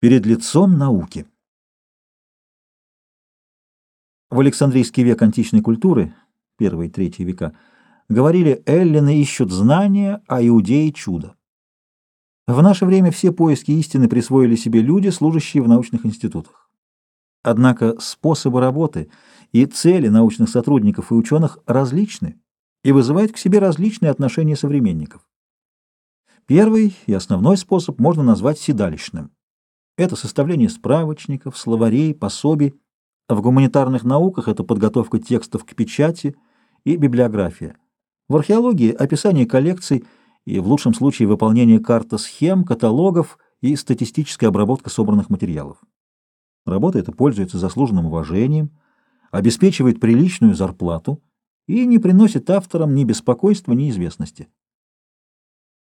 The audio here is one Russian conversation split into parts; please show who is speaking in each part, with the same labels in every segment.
Speaker 1: перед лицом науки. В Александрийский век античной культуры, первый третий века, говорили, эллины ищут знания, а иудеи — чудо. В наше время все поиски истины присвоили себе люди, служащие в научных институтах. Однако способы работы и цели научных сотрудников и ученых различны и вызывают к себе различные отношения современников. Первый и основной способ можно назвать седалищным. Это составление справочников, словарей, пособий. В гуманитарных науках это подготовка текстов к печати и библиография. В археологии – описание коллекций и, в лучшем случае, выполнение карты схем, каталогов и статистическая обработка собранных материалов. Работа эта пользуется заслуженным уважением, обеспечивает приличную зарплату и не приносит авторам ни беспокойства, ни известности.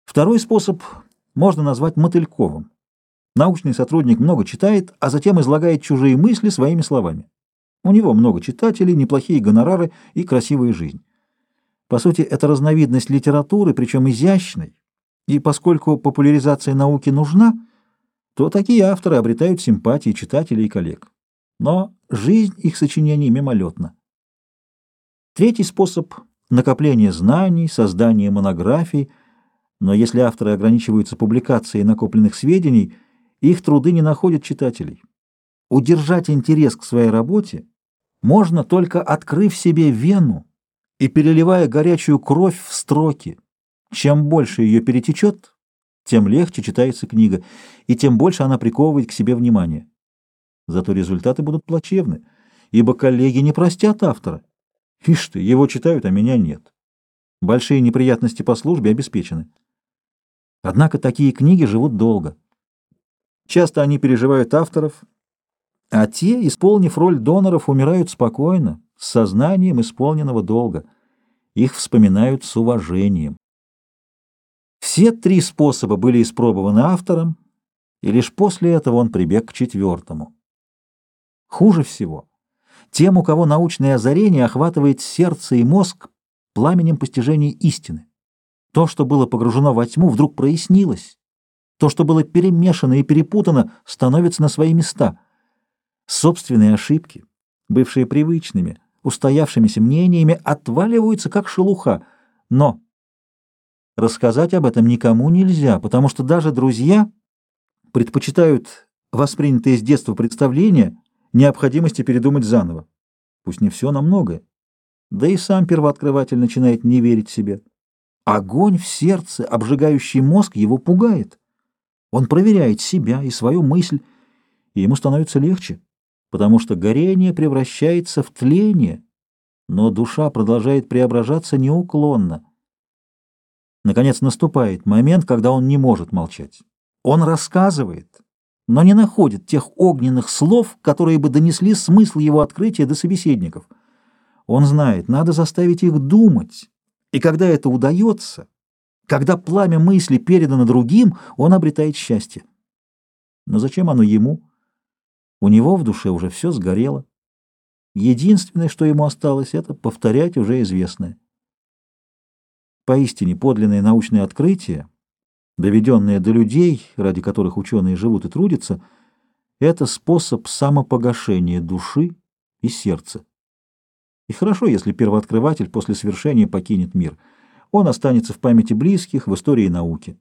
Speaker 1: Второй способ можно назвать мотыльковым. Научный сотрудник много читает, а затем излагает чужие мысли своими словами. У него много читателей, неплохие гонорары и красивая жизнь. По сути, это разновидность литературы, причем изящной, и поскольку популяризация науки нужна, то такие авторы обретают симпатии читателей и коллег. Но жизнь их сочинений мимолетна. Третий способ — накопление знаний, создание монографий, но если авторы ограничиваются публикацией накопленных сведений — их труды не находят читателей. Удержать интерес к своей работе можно только открыв себе вену и переливая горячую кровь в строки. Чем больше ее перетечет, тем легче читается книга, и тем больше она приковывает к себе внимание. Зато результаты будут плачевны, ибо коллеги не простят автора. Ишь ты, его читают, а меня нет. Большие неприятности по службе обеспечены. Однако такие книги живут долго. Часто они переживают авторов, а те, исполнив роль доноров, умирают спокойно, с сознанием исполненного долга. Их вспоминают с уважением. Все три способа были испробованы автором, и лишь после этого он прибег к четвертому. Хуже всего тем, у кого научное озарение охватывает сердце и мозг пламенем постижения истины. То, что было погружено во тьму, вдруг прояснилось то, что было перемешано и перепутано, становится на свои места. Собственные ошибки, бывшие привычными, устоявшимися мнениями, отваливаются как шелуха. Но рассказать об этом никому нельзя, потому что даже друзья предпочитают воспринятые с детства представления необходимости передумать заново. Пусть не все, но многое. Да и сам первооткрыватель начинает не верить себе. Огонь в сердце, обжигающий мозг, его пугает. Он проверяет себя и свою мысль, и ему становится легче, потому что горение превращается в тление, но душа продолжает преображаться неуклонно. Наконец наступает момент, когда он не может молчать. Он рассказывает, но не находит тех огненных слов, которые бы донесли смысл его открытия до собеседников. Он знает, надо заставить их думать, и когда это удается, когда пламя мысли передано другим, он обретает счастье. Но зачем оно ему? У него в душе уже все сгорело. Единственное, что ему осталось, это повторять уже известное. Поистине подлинное научное открытие, доведенное до людей, ради которых ученые живут и трудятся, это способ самопогашения души и сердца. И хорошо, если первооткрыватель после свершения покинет мир — он останется в памяти близких, в истории науки.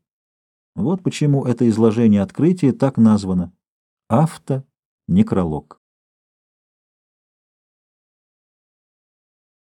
Speaker 1: Вот почему это изложение открытия так названо — автонекролог.